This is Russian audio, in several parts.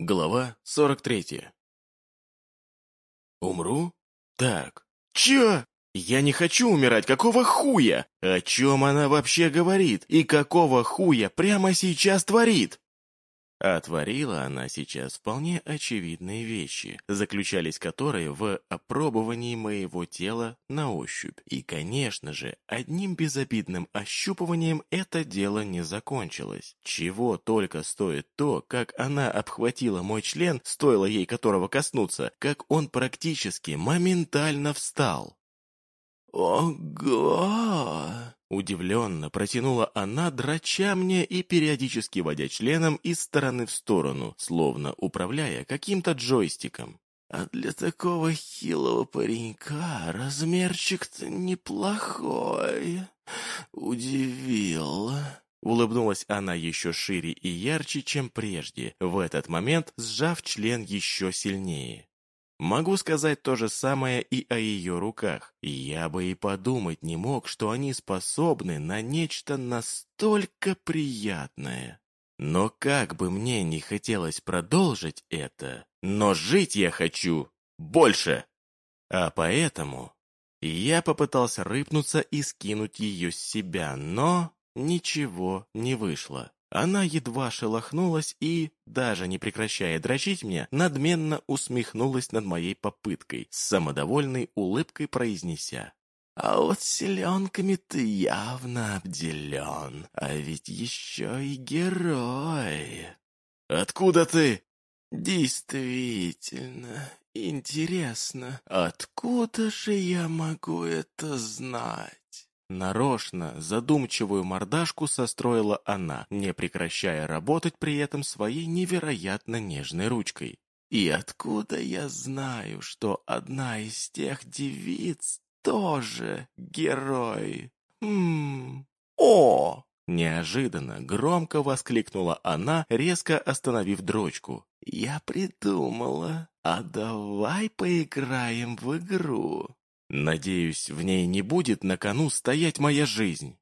Глава 43 Умру? Так. Чё? Я не хочу умирать, какого хуя? О чем она вообще говорит? И какого хуя прямо сейчас творит? А творила она сейчас вполне очевидные вещи, заключались которые в опробовании моего тела на ощупь. И, конечно же, одним безобидным ощупыванием это дело не закончилось. Чего только стоит то, как она обхватила мой член, стоило ей которого коснуться, как он практически моментально встал. «Ого!» Удивленно протянула она, драча мне и периодически водя членом из стороны в сторону, словно управляя каким-то джойстиком. «А для такого хилого паренька размерчик-то неплохой. Удивил». Улыбнулась она еще шире и ярче, чем прежде, в этот момент сжав член еще сильнее. Могу сказать то же самое и о ее руках. Я бы и подумать не мог, что они способны на нечто настолько приятное. Но как бы мне не хотелось продолжить это, но жить я хочу больше. А поэтому я попытался рыпнуться и скинуть ее с себя, но ничего не вышло. Она едва шелохнулась и, даже не прекращая дрочить мне, надменно усмехнулась над моей попыткой, с самодовольной улыбкой произнеся. «А вот селенками ты явно обделен, а ведь еще и герой!» «Откуда ты?» «Действительно, интересно, откуда же я могу это знать?» Нарочно задумчивую мордашку состроила она, не прекращая работать при этом своей невероятно нежной ручкой. «И откуда я знаю, что одна из тех девиц тоже герой? Хм... О!» Неожиданно громко воскликнула она, резко остановив дрочку. «Я придумала. А давай поиграем в игру. Надеюсь, в ней не будет на кону стоять моя жизнь.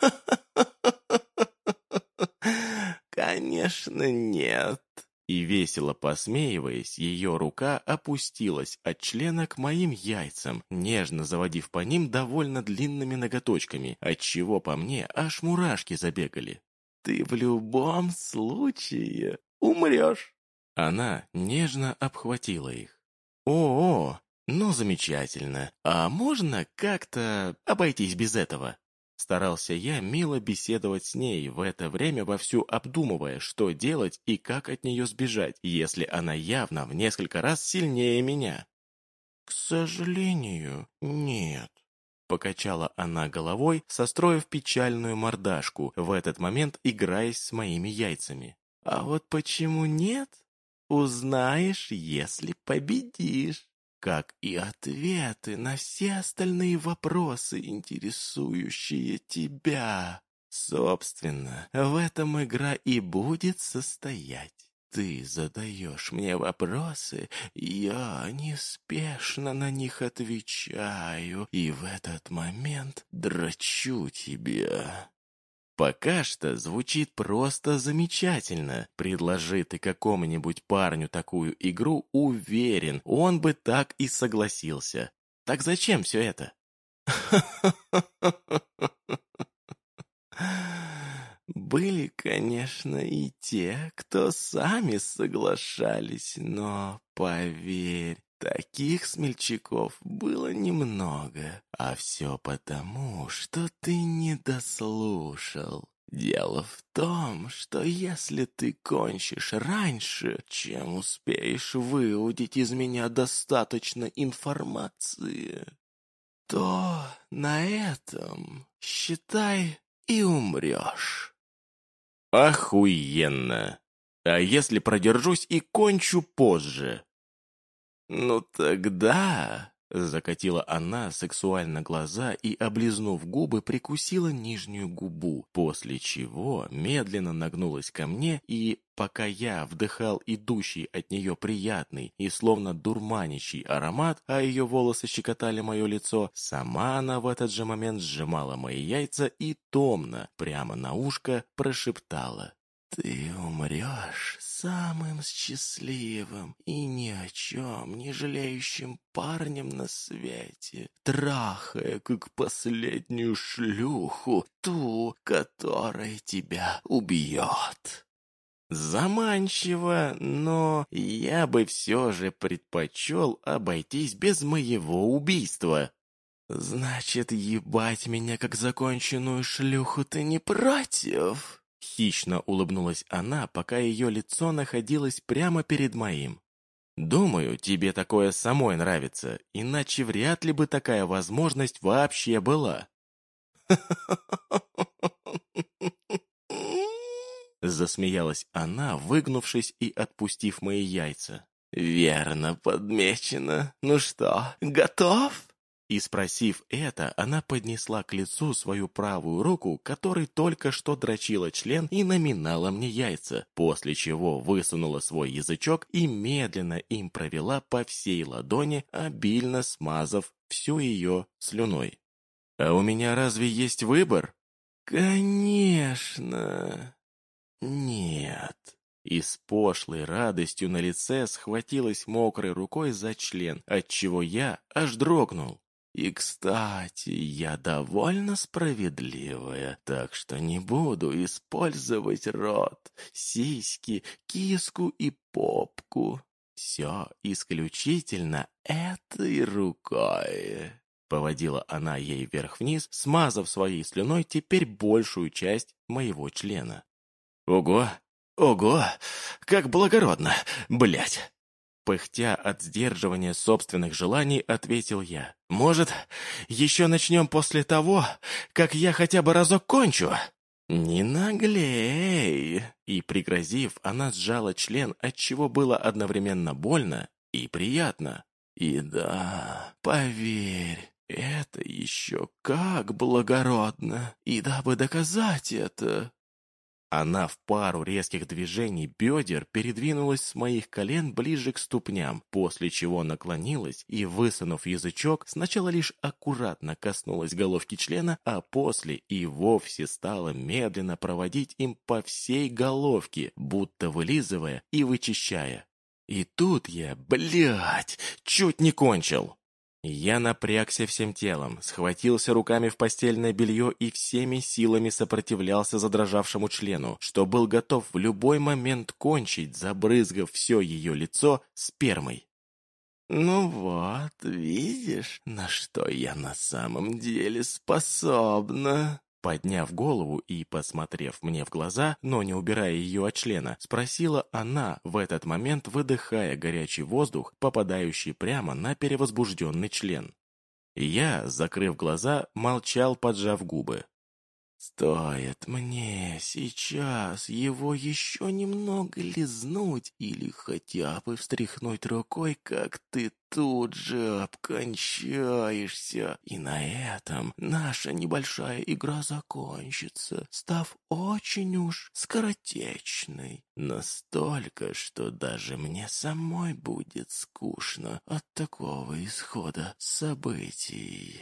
Конечно, нет. И весело посмеиваясь, ее рука опустилась от члена к моим яйцам, нежно заводив по ним довольно длинными ноготочками, отчего по мне аж мурашки забегали. «Ты в любом случае умрешь!» Она нежно обхватила их. «О, -о «Ну, замечательно. А можно как-то обойтись без этого?» Старался я мило беседовать с ней, в это время вовсю обдумывая, что делать и как от нее сбежать, если она явно в несколько раз сильнее меня. «К сожалению, нет», — покачала она головой, состроив печальную мордашку, в этот момент играясь с моими яйцами. «А вот почему нет? Узнаешь, если победишь» как и ответы на все остальные вопросы, интересующие тебя. Собственно, в этом игра и будет состоять. Ты задаешь мне вопросы, я неспешно на них отвечаю, и в этот момент драчу тебя. Пока что звучит просто замечательно. Предложи ты какому-нибудь парню такую игру, уверен, он бы так и согласился. Так зачем все это? Были, конечно, и те, кто сами соглашались, но, поверь, Таких смельчаков было немного, а все потому, что ты не дослушал. Дело в том, что если ты кончишь раньше, чем успеешь выудить из меня достаточно информации, то на этом, считай, и умрешь. Охуенно! А если продержусь и кончу позже? «Ну тогда...» — закатила она сексуально глаза и, облизнув губы, прикусила нижнюю губу, после чего медленно нагнулась ко мне и, пока я вдыхал идущий от нее приятный и словно дурманящий аромат, а ее волосы щекотали мое лицо, сама она в этот же момент сжимала мои яйца и томно, прямо на ушко, прошептала. Ты умрешь самым счастливым и ни о чем не жалеющим парнем на свете, трахая, как последнюю шлюху, ту, которая тебя убьет. Заманчиво, но я бы все же предпочел обойтись без моего убийства. Значит, ебать меня как законченную шлюху ты не против? Хищно улыбнулась она, пока ее лицо находилось прямо перед моим. «Думаю, тебе такое самой нравится, иначе вряд ли бы такая возможность вообще была». Засмеялась она, выгнувшись и отпустив мои яйца. «Верно подмечено. Ну что, готов?» И спросив это, она поднесла к лицу свою правую руку, которой только что дрочила член и наминала мне яйца, после чего высунула свой язычок и медленно им провела по всей ладони, обильно смазав всю ее слюной. «А у меня разве есть выбор?» «Конечно!» «Нет!» И с пошлой радостью на лице схватилась мокрой рукой за член, отчего я аж дрогнул. И, кстати, я довольно справедливая, так что не буду использовать рот, сиськи, киску и попку. Все исключительно этой рукой. Поводила она ей вверх-вниз, смазав своей слюной теперь большую часть моего члена. Ого! Ого! Как благородно! Блять! Пыхтя от сдерживания собственных желаний, ответил я. «Может, еще начнем после того, как я хотя бы разок кончу?» «Не наглей!» И, пригрозив, она сжала член, отчего было одновременно больно и приятно. «И да, поверь, это еще как благородно! И дабы доказать это, она в пару резких движений бедер передвинулась с моих колен ближе к ступням, после чего наклонилась и, высунув язычок, сначала лишь аккуратно коснулась головки члена, а после и вовсе стала медленно проводить им по всей головке, будто вылизывая и вычищая. И тут я, блядь, чуть не кончил. Я напрягся всем телом, схватился руками в постельное белье и всеми силами сопротивлялся задрожавшему члену, что был готов в любой момент кончить, забрызгав все ее лицо спермой. «Ну вот, видишь, на что я на самом деле способна?» Подняв голову и посмотрев мне в глаза, но не убирая ее от члена, спросила она, в этот момент выдыхая горячий воздух, попадающий прямо на перевозбужденный член. Я, закрыв глаза, молчал, поджав губы. Стоит мне сейчас его еще немного лизнуть или хотя бы встряхнуть рукой, как ты тут же обкончаешься. И на этом наша небольшая игра закончится, став очень уж скоротечной. Настолько, что даже мне самой будет скучно от такого исхода событий.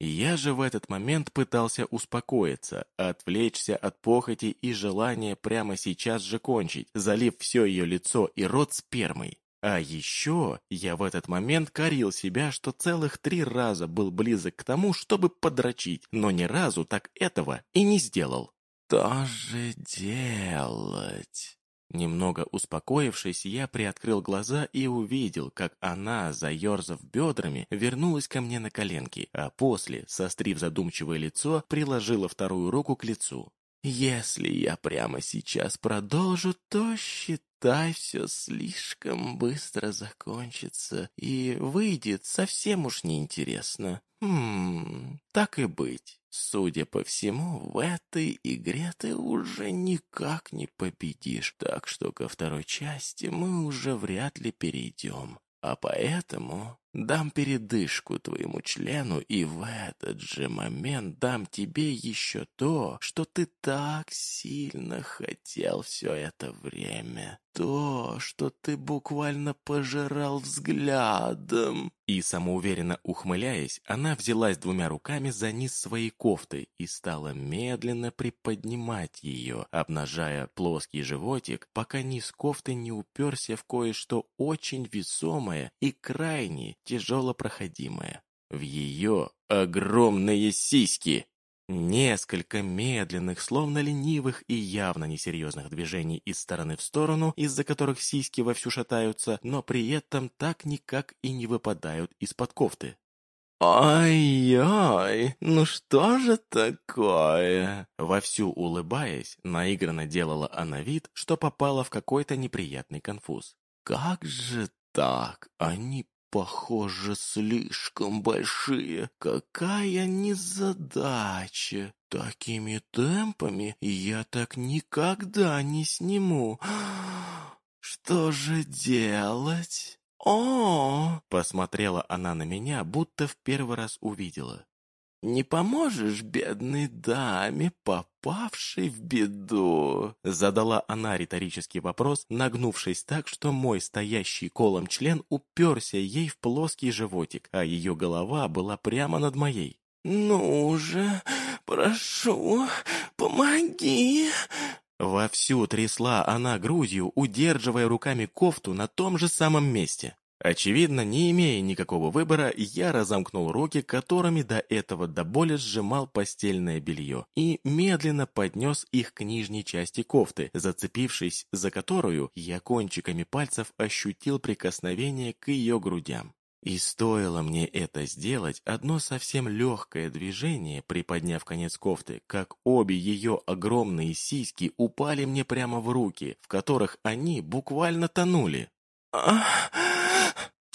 Я же в этот момент пытался успокоиться, отвлечься от похоти и желания прямо сейчас же кончить, залив все ее лицо и рот спермой. А еще я в этот момент корил себя, что целых три раза был близок к тому, чтобы подрочить, но ни разу так этого и не сделал. «То же делать...» Немного успокоившись, я приоткрыл глаза и увидел, как она, заерзав бедрами, вернулась ко мне на коленки, а после, сострив задумчивое лицо, приложила вторую руку к лицу. «Если я прямо сейчас продолжу, то считай, все слишком быстро закончится и выйдет совсем уж неинтересно. Хм, так и быть. Судя по всему, в этой игре ты уже никак не победишь, так что ко второй части мы уже вряд ли перейдем. А поэтому Дам передышку твоему члену, и в этот же момент дам тебе еще то, что ты так сильно хотел все это время. То, что ты буквально пожирал взглядом. И самоуверенно ухмыляясь, она взялась двумя руками за низ своей кофты и стала медленно приподнимать ее, обнажая плоский животик, пока низ кофты не уперся в кое-что очень весомое и крайне тяжело проходимое. В ее огромные сиськи! Несколько медленных, словно ленивых и явно несерьезных движений из стороны в сторону, из-за которых сиськи вовсю шатаются, но при этом так никак и не выпадают из-под кофты. «Ай-ай, ну что же такое?» Вовсю улыбаясь, наигранно делала она вид, что попала в какой-то неприятный конфуз. «Как же так? Они Похоже, слишком большие. Какая незадача. Такими темпами я так никогда не сниму. Что же делать? О! Посмотрела она на меня, будто в первый раз увидела. «Не поможешь бедной даме, попавшей в беду?» Задала она риторический вопрос, нагнувшись так, что мой стоящий колом член уперся ей в плоский животик, а ее голова была прямо над моей. «Ну же, прошу, помоги!» Вовсю трясла она грудью, удерживая руками кофту на том же самом месте. Очевидно, не имея никакого выбора, я разомкнул руки, которыми до этого до боли сжимал постельное белье, и медленно поднес их к нижней части кофты, зацепившись за которую я кончиками пальцев ощутил прикосновение к ее грудям. И стоило мне это сделать, одно совсем легкое движение, приподняв конец кофты, как обе ее огромные сиськи упали мне прямо в руки, в которых они буквально тонули. «Ах!»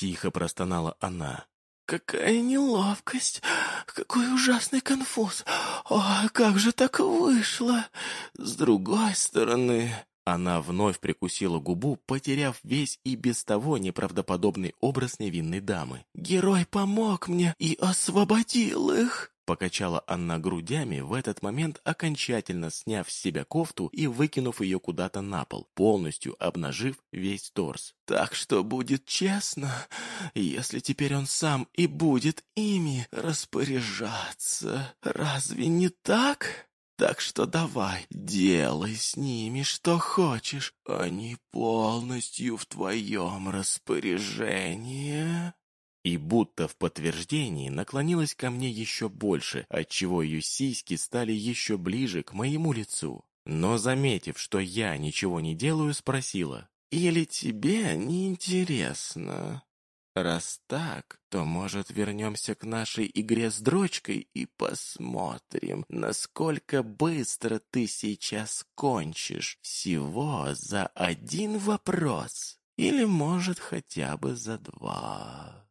Тихо простонала она. «Какая неловкость! Какой ужасный конфуз! О, как же так вышло! С другой стороны...» Она вновь прикусила губу, потеряв весь и без того неправдоподобный образ невинной дамы. «Герой помог мне и освободил их!» Покачала она грудями, в этот момент окончательно сняв с себя кофту и выкинув ее куда-то на пол, полностью обнажив весь торс. «Так что будет честно, если теперь он сам и будет ими распоряжаться. Разве не так?» Так что давай, делай с ними что хочешь, они полностью в твоем распоряжении и будто в подтверждении наклонилась ко мне еще больше, отчего ее сиськи стали еще ближе к моему лицу. Но, заметив, что я ничего не делаю, спросила, «Или тебе не интересно? Раз так, то, может, вернемся к нашей игре с дрочкой и посмотрим, насколько быстро ты сейчас кончишь всего за один вопрос, или, может, хотя бы за два».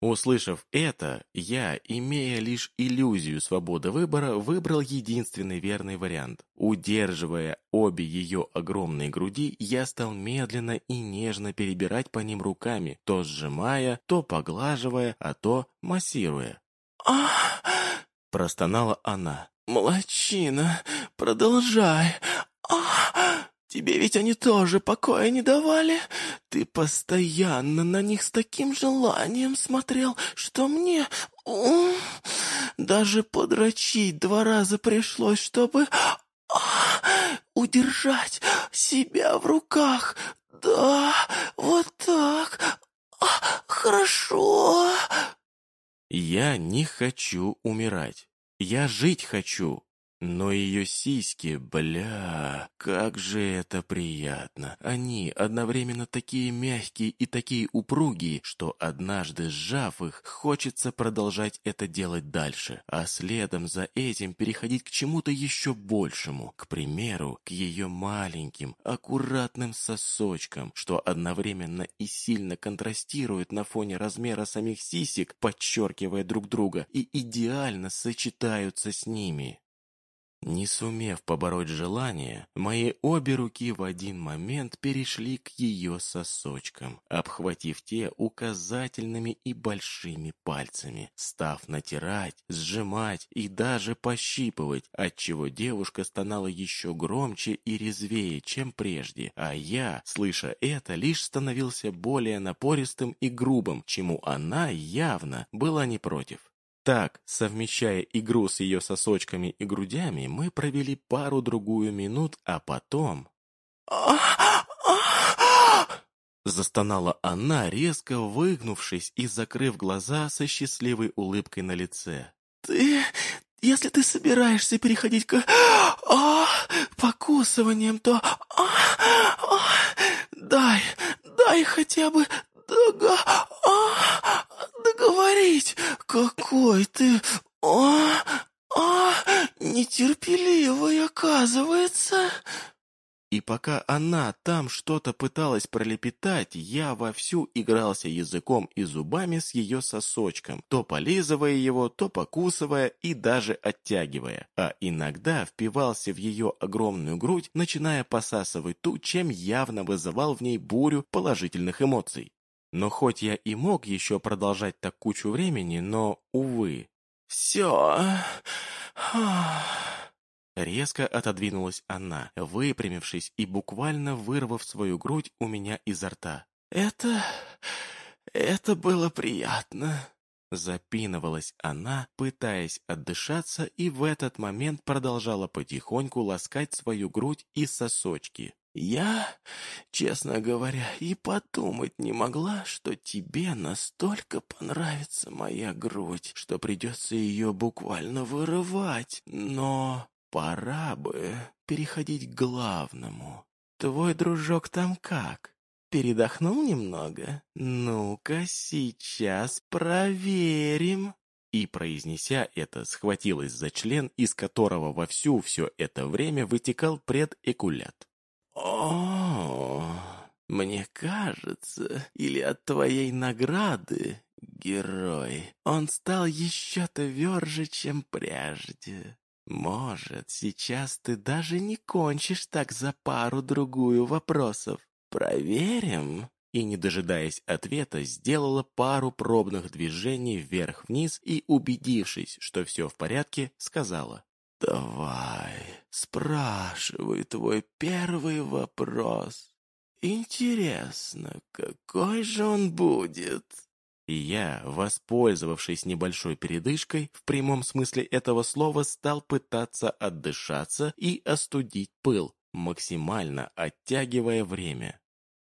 Услышав это, я, имея лишь иллюзию свободы выбора, выбрал единственный верный вариант. Удерживая обе ее огромные груди, я стал медленно и нежно перебирать по ним руками, то сжимая, то поглаживая, а то массируя. «Ах!» – простонала она. «Молодчина, продолжай! Ах!» Тебе ведь они тоже покоя не давали? Ты постоянно на них с таким желанием смотрел, что мне... даже подрочить два раза пришлось, чтобы... удержать себя в руках. Да, вот так. хорошо. Я не хочу умирать. Я жить хочу. Но ее сиськи, бля, как же это приятно. Они одновременно такие мягкие и такие упругие, что однажды сжав их, хочется продолжать это делать дальше, а следом за этим переходить к чему-то еще большему, к примеру, к ее маленьким, аккуратным сосочкам, что одновременно и сильно контрастирует на фоне размера самих сисек, подчеркивая друг друга, и идеально сочетаются с ними. Не сумев побороть желание, мои обе руки в один момент перешли к ее сосочкам, обхватив те указательными и большими пальцами, став натирать, сжимать и даже пощипывать, отчего девушка стонала еще громче и резвее, чем прежде, а я, слыша это, лишь становился более напористым и грубым, чему она явно была не против. Так, совмещая игру с ее сосочками и грудями, мы провели пару-другую минут, а потом... Застонала она, резко выгнувшись и закрыв глаза со счастливой улыбкой на лице. «Ты... Если ты собираешься переходить к... А, покусываниям, то... А, а, дай... Дай хотя бы... Дога... А, договорить. Какой ты... А, а, нетерпеливый, оказывается. И пока она там что-то пыталась пролепетать, я вовсю игрался языком и зубами с ее сосочком, то полизывая его, то покусывая и даже оттягивая, а иногда впивался в ее огромную грудь, начиная посасывать ту, чем явно вызывал в ней бурю положительных эмоций. Но хоть я и мог еще продолжать так кучу времени, но, увы. «Все...» Резко отодвинулась она, выпрямившись и буквально вырвав свою грудь у меня изо рта. «Это... это было приятно». Запинывалась она, пытаясь отдышаться, и в этот момент продолжала потихоньку ласкать свою грудь и сосочки. Я, честно говоря, и подумать не могла, что тебе настолько понравится моя грудь, что придется ее буквально вырывать. Но пора бы переходить к главному. Твой дружок там как? Передохнул немного? Ну-ка, сейчас проверим. И, произнеся это, схватилась за член, из которого вовсю все это время вытекал предэкулят. О, мне кажется, или от твоей награды, герой, он стал еще тверже, чем прежде. Может, сейчас ты даже не кончишь так за пару-другую вопросов. Проверим?» И, не дожидаясь ответа, сделала пару пробных движений вверх-вниз и, убедившись, что все в порядке, сказала. «Давай, спрашивай твой первый вопрос. Интересно, какой же он будет?» И я, воспользовавшись небольшой передышкой, в прямом смысле этого слова стал пытаться отдышаться и остудить пыл, максимально оттягивая время.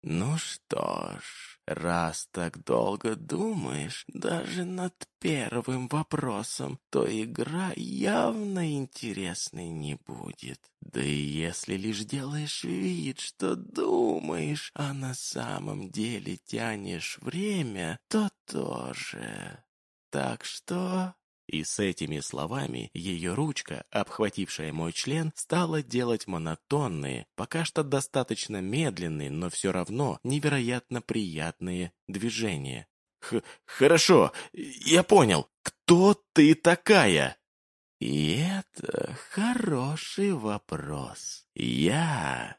«Ну что ж, Раз так долго думаешь даже над первым вопросом, то игра явно интересной не будет. Да и если лишь делаешь вид, что думаешь, а на самом деле тянешь время, то тоже. Так что и с этими словами ее ручка, обхватившая мой член, стала делать монотонные, пока что достаточно медленные, но все равно невероятно приятные движения. Х «Хорошо, я понял. Кто ты такая?» И это хороший вопрос. Я